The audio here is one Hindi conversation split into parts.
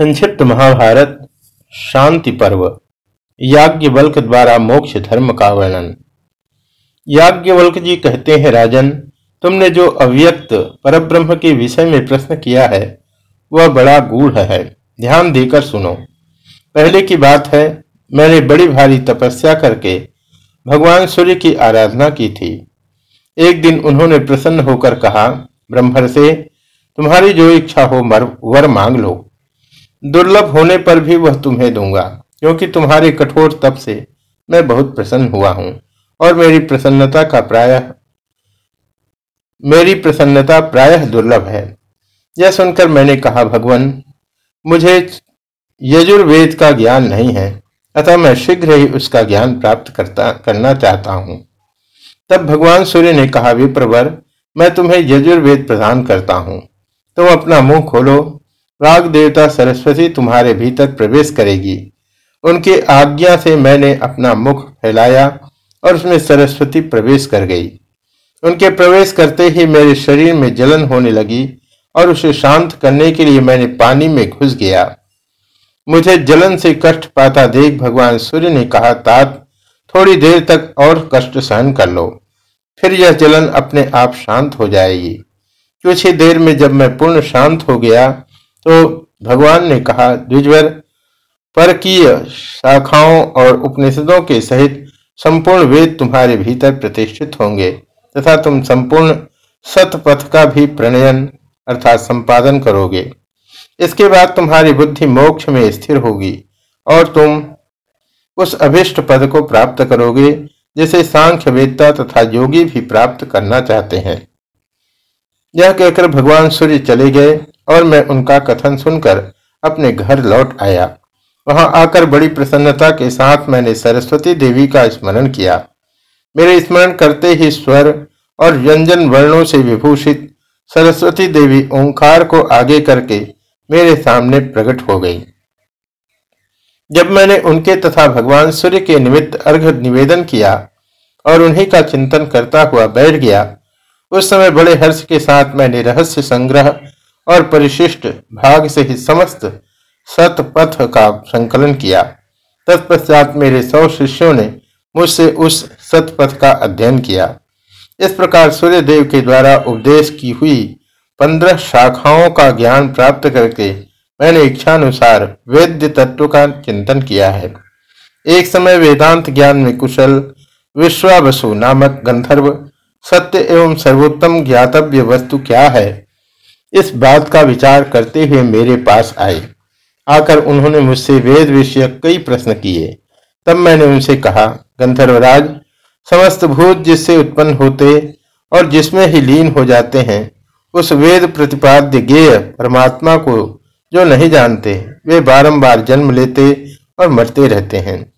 संक्षिप्त महाभारत, शांति पर्व। याज्ञवल्क द्वारा मोक्ष धर्म का वर्णन। याज्ञवल्क जी कहते हैं, राजन, तुमने जो अव्यक्त परब्रह्म के विषय में प्रश्न किया है, वह बड़ा गूढ़ है। ध्यान देकर सुनो। पहले की बात है, मैंने बड़ी भारी तपस्या करके भगवान सूर्य की आराधना की थी। एक दिन उन्होंने प्रसन्न होकर कहा ब्रह्मर से तुम्हारी जो इच्छा हो वर मांग लो। दुर्लभ होने पर भी वह तुम्हें दूँगा, क्योंकि तुम्हारे कठोर तप से मैं बहुत प्रसन्न हुआ हूँ, और मेरी प्रसन्नता का प्रायः मेरी प्रसन्नता प्रायः दुर्लभ है। यह सुनकर मैंने कहा, भगवान, मुझे यजुर्वेद का ज्ञान नहीं है, अतः मैं शीघ्र ही उसका ज्ञान प्राप्त करता, करना चाहता हूँ। तब भगवान सूर्य ने कहा, विप्रवर, मैं तुम्हें यजुर्वेद प्रदान करता हूँ। तुम तो अपना मुँह खोलो राग देवता सरस्वती तुम्हारे भीतर प्रवेश करेगी। उनकी आज्ञा से मैंने अपना मुख फैलाया और उसमें सरस्वती प्रवेश कर गई। उनके प्रवेश करते ही मेरे शरीर में जलन होने लगी और उसे शांत करने के लिए मैंने पानी में घुस गया। मुझे जलन से कष्ट पाता देख भगवान सूर्य ने कहा, तात, थोड़ी देर तक और कष्ट सहन कर लो। फिर यह जलन अपने आप शांत हो जाएगी। कुछ ही देर में जब मैं पूर्ण शांत हो गया तो भगवान ने कहा, द्विजवर, परकीय शाखाओं और उपनिषदों के सहित संपूर्ण वेद तुम्हारे भीतर प्रतिष्ठित होंगे, तथा तुम संपूर्ण सतपथ का भी प्रणयन अर्थात संपादन करोगे। इसके बाद तुम्हारी बुद्धि मोक्ष में स्थिर होगी और तुम उस अभिष्ट पद को प्राप्त करोगे, जिसे सांख्य वेदता तथा योगी भी प्राप्त करना चाहते हैं। यह कहकर भगवान सूर्य चले गए और मैं उनका कथन सुनकर अपने घर लौट आया। वहाँ आकर बड़ी प्रसन्नता के साथ मैंने सरस्वती देवी का स्मरण किया। मेरे स्मरण करते ही स्वर और व्यंजन वर्णों से विभूषित सरस्वती देवी ओंकार को आगे करके मेरे सामने प्रकट हो गई। जब मैंने उनके तथा भगवान सूर्य के निमित्त अर्घ निवेदन किया और उन्हीं का चिंतन करता हुआ बैठ गया, उस समय बड़े हर्ष के साथ मैंने रहस्य संग्रह और परिशिष्ट भाग से ही समस्त सतपथ का संकलन किया। तत्पश्चात मेरे सौ शिष्यों ने मुझसे उस सतपथ का अध्ययन किया। इस प्रकार सूर्य देव के द्वारा उपदेश की हुई पंद्रह शाखाओं का ज्ञान प्राप्त करके मैंने इच्छानुसार वेद्य तत्व का चिंतन किया है। एक समय वेदांत ज्ञान में कुशल विश्वावसु नामक गंधर्व सत्य एवं सर्वोत्तम ज्ञातव्य वस्तु क्या है? इस बात का विचार करते हुए मेरे पास आए। आकर उन्होंने मुझसे वेद विषय कई प्रश्न किए। तब मैंने उनसे कहा, गंधर्वराज, समस्त भूत जिससे उत्पन्न होते और जिसमें ही लीन हो जाते हैं, उस वेद प्रतिपाद्य गेय परमात्मा को जो नहीं जानते, वे बारंबार जन्म लेते और मरते रहते हैं।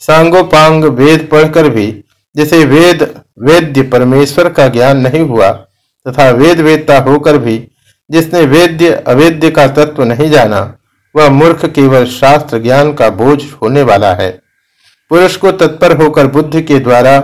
सांगोपांग वेद पढ़कर भी, जिसे वेद, वेद्य परमेश्वर का ज्ञान नहीं हुआ, तथा वेद वेदता होकर भी जिसने वेद्य, अवेद्य का तत्व नहीं जाना, वह मूर्ख केवल शास्त्र ज्ञान का बोझ होने वाला है। पुरुष को तत्पर होकर बुद्धि के द्वारा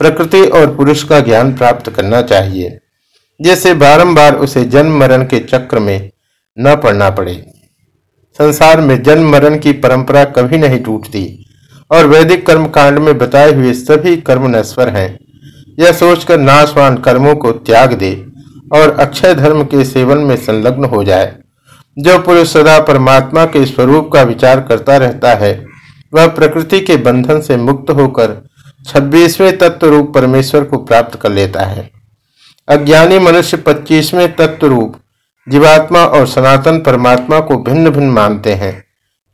प्रकृति और पुरुष का ज्ञान प्राप्त करना चाहिए, जिससे बारंबार उसे जन्म मरण के चक्र में न पड़ना पड़े। संसार में जन्म मरण की परंपरा कभी नहीं टूटती, और वैदिक कर्म कांड में बताए हुए सभी कर्म नश्वर हैं। यह सोचकर नाशवान कर्मों को त्याग दे और अक्षय धर्म के सेवन में संलग्न हो जाए। जो पुरुष सदा परमात्मा के स्वरूप का विचार करता रहता है, वह प्रकृति के बंधन से मुक्त होकर छब्बीसवें तत्व रूप परमेश्वर को प्राप्त कर लेता है। अज्ञानी मनुष्य पच्चीसवें तत्व रूप जीवात्मा और सनातन परमात्मा को भिन्न भिन्न मानते हैं,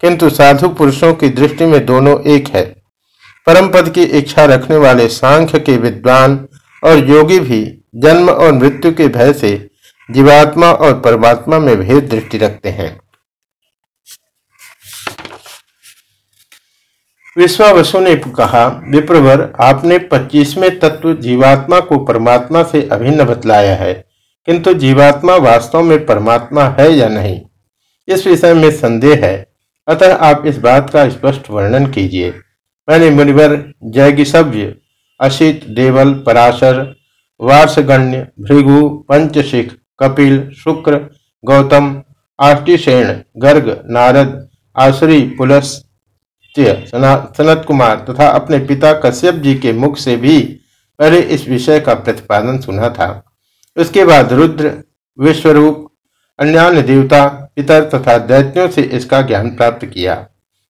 किंतु साधु पुरुषों की दृष्टि में दोनों एक है। परम पद की इच्छा रखने वाले सांख्य के विद्वान और योगी भी जन्म और मृत्यु के भय से जीवात्मा और परमात्मा में भेद दृष्टि रखते हैं। विश्वावसु ने कहा, विप्रवर, आपने पच्चीसवें तत्व जीवात्मा को परमात्मा से अभिन्न बतलाया है, किंतु जीवात्मा वास्तव में परमात्मा है या नहीं? इस विषय में संदेह है। अतः आप इस बात का स्पष्ट वर्णन कीजिए। मैंने मुनिवर जैगिसव्य अशित, देवल, पराशर वार्षगण्य भृगु, पंचशिख, कपिल, शुक्र, गौतम आष्टिशेण गर्ग, नारद, आसुरी पुलस्त्य सनत कुमार तथा अपने पिता कश्यप जी के मुख से भी पहले इस विषय का प्रतिपादन सुना था। उसके बाद रुद्र, विश्वरूप अन्य देवता, पितर तथा दैत्यों से इसका ज्ञान प्राप्त किया।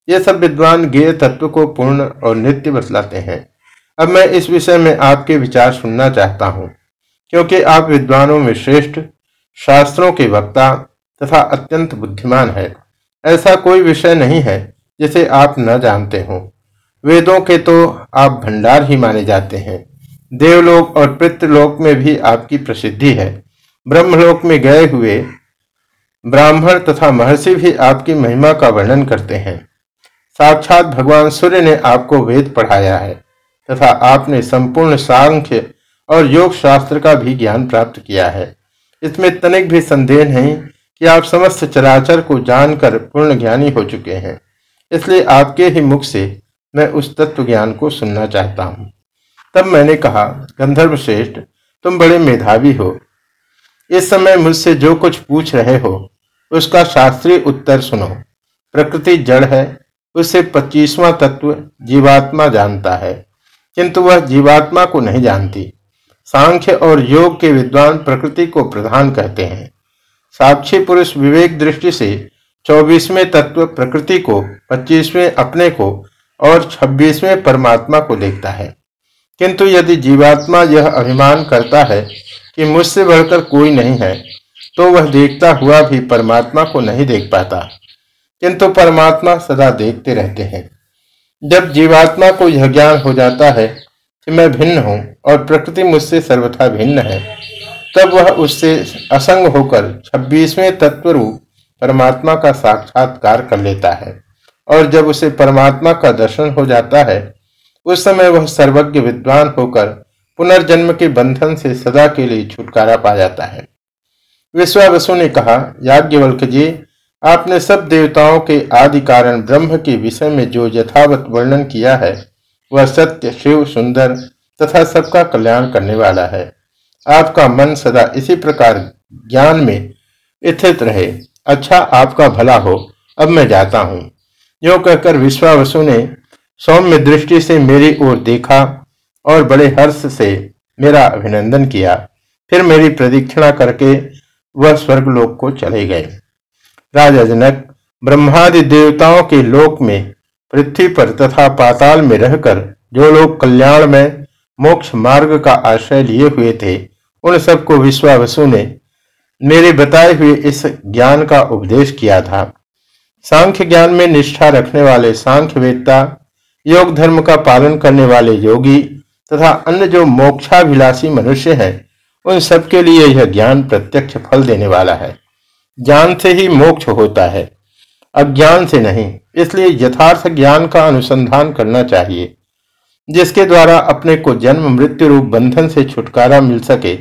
ये सब विद्वान गेय तत्व को पूर्ण और नित्य बतलाते हैं। अब मैं इस विषय में आपके विचार सुनना चाहता हूँ, क्योंकि आप विद्वानों में श्रेष्ठ, शास्त्रों के वक्ता तथा अत्यंत बुद्धिमान है। ऐसा कोई विषय नहीं है जिसे आप न जानते हो। वेदों के तो आप भंडार ही माने जाते हैं। देवलोक और पितृलोक में भी आपकी प्रसिद्धि है। ब्रह्मलोक में गए हुए ब्राह्मण तथा महर्षि भी आपकी महिमा का वर्णन करते हैं। साक्षात भगवान सूर्य ने आपको वेद पढ़ाया है। तथा आपने संपूर्ण सांख्य और योग शास्त्र का भी ज्ञान प्राप्त किया है। इसमें तनिक भी संदेह नहीं कि आप समस्त चराचर को जानकर पूर्ण ज्ञानी हो चुके हैं। इसलिए आपके ही मुख से मैं उस तत्व ज्ञान को सुनना चाहता हूँ। तब मैंने कहा, गंधर्व श्रेष्ठ, तुम बड़े मेधावी हो। इस समय मुझसे जो कुछ पूछ रहे हो, उसका शास्त्रीय उत्तर सुनो। प्रकृति जड़ है, उसे पच्चीसवां तत्व जीवात्मा जानता है। किंतु वह जीवात्मा को नहीं जानती। सांख्य और योग के विद्वान प्रकृति को प्रधान कहते हैं। साक्षी पुरुष विवेक दृष्टि से चौबीसवें तत्व प्रकृति को, पच्चीसवें अपने को और छब्बीसवें परमात्मा को देखता है। किंतु यदि जीवात्मा यह अभिमान करता है कि मुझसे बढ़कर कोई नहीं है तो वह देखता हुआ भी परमात्मा को नहीं देख पाता। किंतु परमात्मा सदा देखते रहते हैं। जब जीवात्मा को यह ज्ञान हो जाता है कि मैं भिन्न हूँ और प्रकृति मुझसे सर्वथा भिन्न है, तब वह उससे असंग होकर छब्बीसवें तत्व रूप परमात्मा का साक्षात्कार कर लेता है। और जब उसे परमात्मा का दर्शन हो जाता है, उस समय वह सर्वज्ञ विद्वान होकर पुनर्जन्म के बंधन से सदा के लिए छुटकारा पा जाता है। विश्वावसु ने कहा याज्ञवल्क जी आपने सब देवताओं के आदि कारण ब्रह्म के विषय में जो यथावत वर्णन किया है, वह सत्य, शिव, सुंदर तथा सबका कल्याण करने वाला है। आपका मन सदा इसी प्रकार ज्ञान में स्थित रहे। अच्छा आपका भला हो, अब मैं जाता हूँ। यो कहकर विश्वावसु ने सौम्य दृष्टि से मेरी ओर देखा और बड़े हर्ष से मेरा अभिनंदन किया। फिर मेरी प्रदीक्षिणा करके वह स्वर्गलोक को चले गए। राजा जनक, ब्रह्मादि देवताओं के लोक में, पृथ्वी पर तथा पाताल में रहकर जो लोग कल्याण में मोक्ष मार्ग का आश्रय लिए हुए थे, उन सबको विश्वावसु ने मेरे बताए हुए इस ज्ञान का उपदेश किया था। सांख्य ज्ञान में निष्ठा रखने वाले सांख्य वेदता योग धर्म का पालन करने वाले योगी, तथा अन्य जो मोक्षाभिलाषी मनुष्य हैं, उन सबके लिए यह ज्ञान प्रत्यक्ष फल देने वाला है। ज्ञान से ही मोक्ष होता है। अज्ञान से नहीं, इसलिए यथार्थ ज्ञान का अनुसंधान करना चाहिए। जिसके द्वारा अपने को जन्म, मृत्यु रूप, बंधन से छुटकारा मिल सके,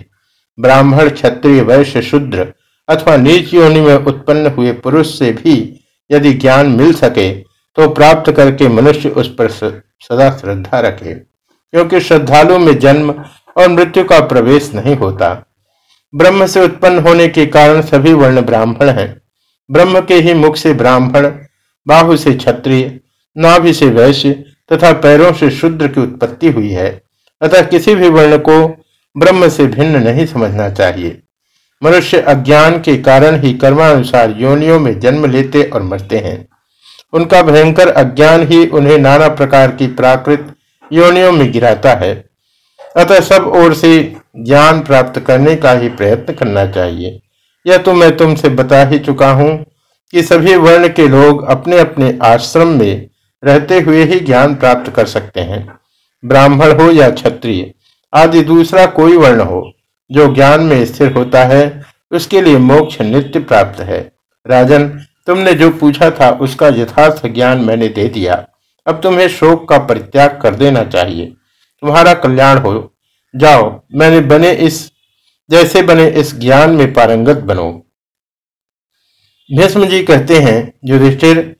ब्राह्मण, क्षत्रिय, वैश्य, शूद्र अथवा नीच योनि में उत्पन्न हुए पुरुष से भी यदि ज्ञान मिल सके तो प्राप्त करके मनुष्य उस पर सदा श्रद्धा रखे। क्योंकि श्रद्धालु में जन्म और मृत्यु का प्रवेश नहीं होता। ब्रह्म से उत्पन्न होने के कारण सभी वर्ण ब्राह्मण हैं। ब्रह्म के ही मुख से ब्राह्मण, बाहु से क्षत्रिय, नाभि से वैश्य तथा पैरों से शूद्र की उत्पत्ति हुई है। अतः किसी भी वर्ण को ब्रह्म से भिन्न नहीं समझना चाहिए। मनुष्य अज्ञान के कारण ही कर्मानुसार योनियों में जन्म लेते और मरते हैं। उनका भयंकर अज्ञान ही उन्हें नाना प्रकार की प्राकृत योनियों में गिराता है। अतः सब ओर से ज्ञान प्राप्त करने का ही प्रयत्न करना चाहिए। यह तो मैं तुमसे बता ही चुका हूँ कि सभी वर्ण के लोग अपने अपने आश्रम में रहते हुए ही ज्ञान प्राप्त कर सकते हैं। ब्राह्मण हो या क्षत्रिय, आदि दूसरा कोई वर्ण हो, जो ज्ञान में स्थिर होता है, उसके लिए मोक्ष नित्य प्राप्त है। राजन, तुमने जो पूछा था उसका यथार्थ ज्ञान मैंने दे दिया। अब तुम्हें शोक का परित्याग कर देना चाहिए। तुम्हारा कल्याण हो। जाओ, मैंने बने इस, जैसे बने इस ज्ञान में पारंगत बनो। भीष्म जी कहते हैं, युधिष्ठिर,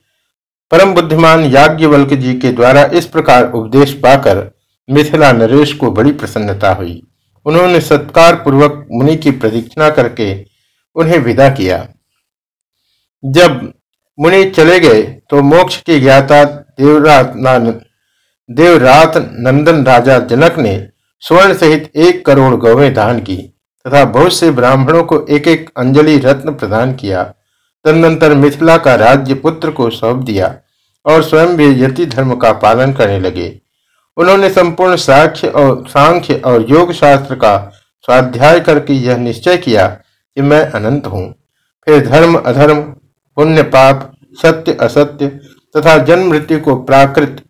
परम बुद्धिमान याज्ञवल्क जी के द्वारा इस प्रकार उपदेश पाकर मिथिला नरेश को बड़ी प्रसन्नता हुई। उन्होंने सत्कार पूर्वक मुनि की प्रदीक्षिणा करके उन्हें विदा किया। जब मुनि चले गए तो मोक्ष की ज्ञाता देवरात देवरात नंदन राजा जनक ने स्वर्ण सहित एक करोड़ गौवें दान की तथा बहुत से ब्राह्मणों को एक एक अंजलि रत्न प्रदान किया। तदनंतर मिथिला का राज्य पुत्र को सौंप दिया और स्वयं भी यति धर्म का पालन करने लगे। उन्होंने संपूर्ण साक्ष्य और सांख्य और योग शास्त्र का स्वाध्याय करके यह निश्चय किया कि मैं अनंत हूँ। फिर धर्म, अधर्म, पुण्य, पाप, सत्य, असत्य तथा जन्म मृत्यु को प्राकृत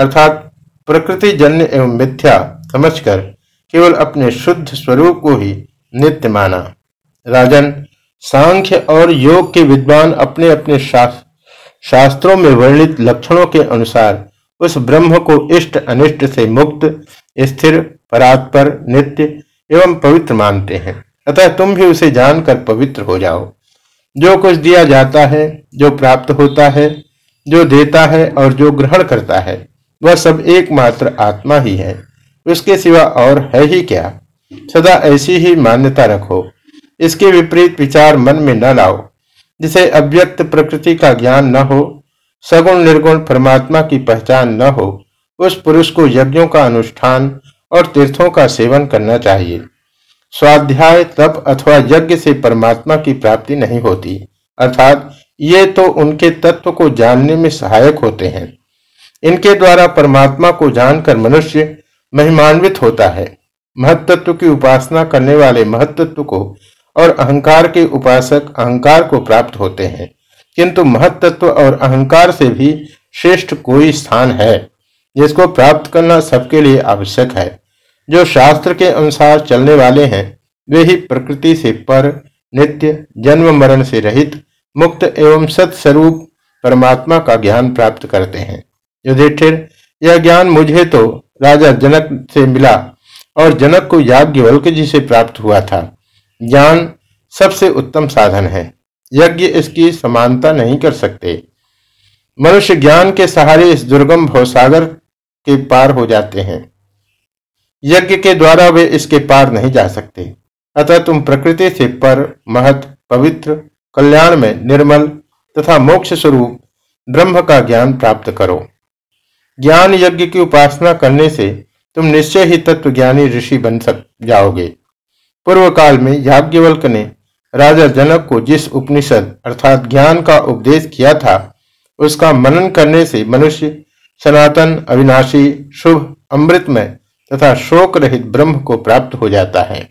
अर्थात प्रकृति, जन्य एवं मिथ्या समझकर केवल अपने शुद्ध स्वरूप को ही नित्य माना। राजन, सांख्य और योग के विद्वान अपने अपने शास्त्रों में वर्णित लक्षणों के अनुसार उस ब्रह्म को इष्ट अनिष्ट से मुक्त, स्थिर, परात्पर, नित्य एवं पवित्र मानते हैं। अतः तुम भी उसे जानकर पवित्र हो जाओ। जो कुछ दिया जाता है, जो प्राप्त होता है, जो देता है और जो ग्रहण करता है वह सब एकमात्र आत्मा ही है। उसके सिवा और है ही क्या? सदा ऐसी ही मान्यता रखो। इसके विपरीत विचार मन में न लाओ। जिसे अव्यक्त प्रकृति का ज्ञान न हो, सगुण निर्गुण परमात्मा की पहचान न हो, उस पुरुष को यज्ञों का अनुष्ठान और तीर्थों का सेवन करना चाहिए। स्वाध्याय तप अथवा यज्ञ से परमात्मा की प्राप्ति नहीं होती। अर्थात ये तो उनके तत्व को जानने में सहायक होते हैं। इनके द्वारा परमात्मा को जानकर मनुष्य महिमान्वित होता है। महत्त्व की उपासना करने वाले महत्त्व को और अहंकार के उपासक अहंकार को प्राप्त होते हैं। किंतु महत्त्व और अहंकार से भी श्रेष्ठ कोई स्थान है, जिसको प्राप्त करना सबके लिए आवश्यक है। जो शास्त्र के अनुसार चलने वाले हैं, वे ही प्रकृति से पर, नित्य, जन्म मरण से रहित, मुक्त एवं सत्स्वरूप परमात्मा का ज्ञान प्राप्त करते हैं। युधिष्ठिर, यह ज्ञान मुझे तो राजा जनक से मिला और जनक को याज्ञवल्क जी से प्राप्त हुआ था। ज्ञान सबसे उत्तम साधन है। यज्ञ इसकी समानता नहीं कर सकते। मनुष्य ज्ञान के सहारे इस दुर्गम भवसागर के पार हो जाते हैं। यज्ञ के द्वारा वे इसके पार नहीं जा सकते। अतः तुम प्रकृति से पर, महत, पवित्र, कल्याण में निर्मल तथा मोक्ष स्वरूप ब्रह्म का ज्ञान प्राप्त करो। ज्ञान यज्ञ की उपासना करने से तुम निश्चय ही तत्व ज्ञानी ऋषि बन सक जाओगे। पूर्व काल में याज्ञवल्क ने राजा जनक को जिस उपनिषद अर्थात ज्ञान का उपदेश किया था, उसका मनन करने से मनुष्य सनातन, अविनाशी, शुभ, अमृतमय तथा शोक रहित ब्रह्म को प्राप्त हो जाता है।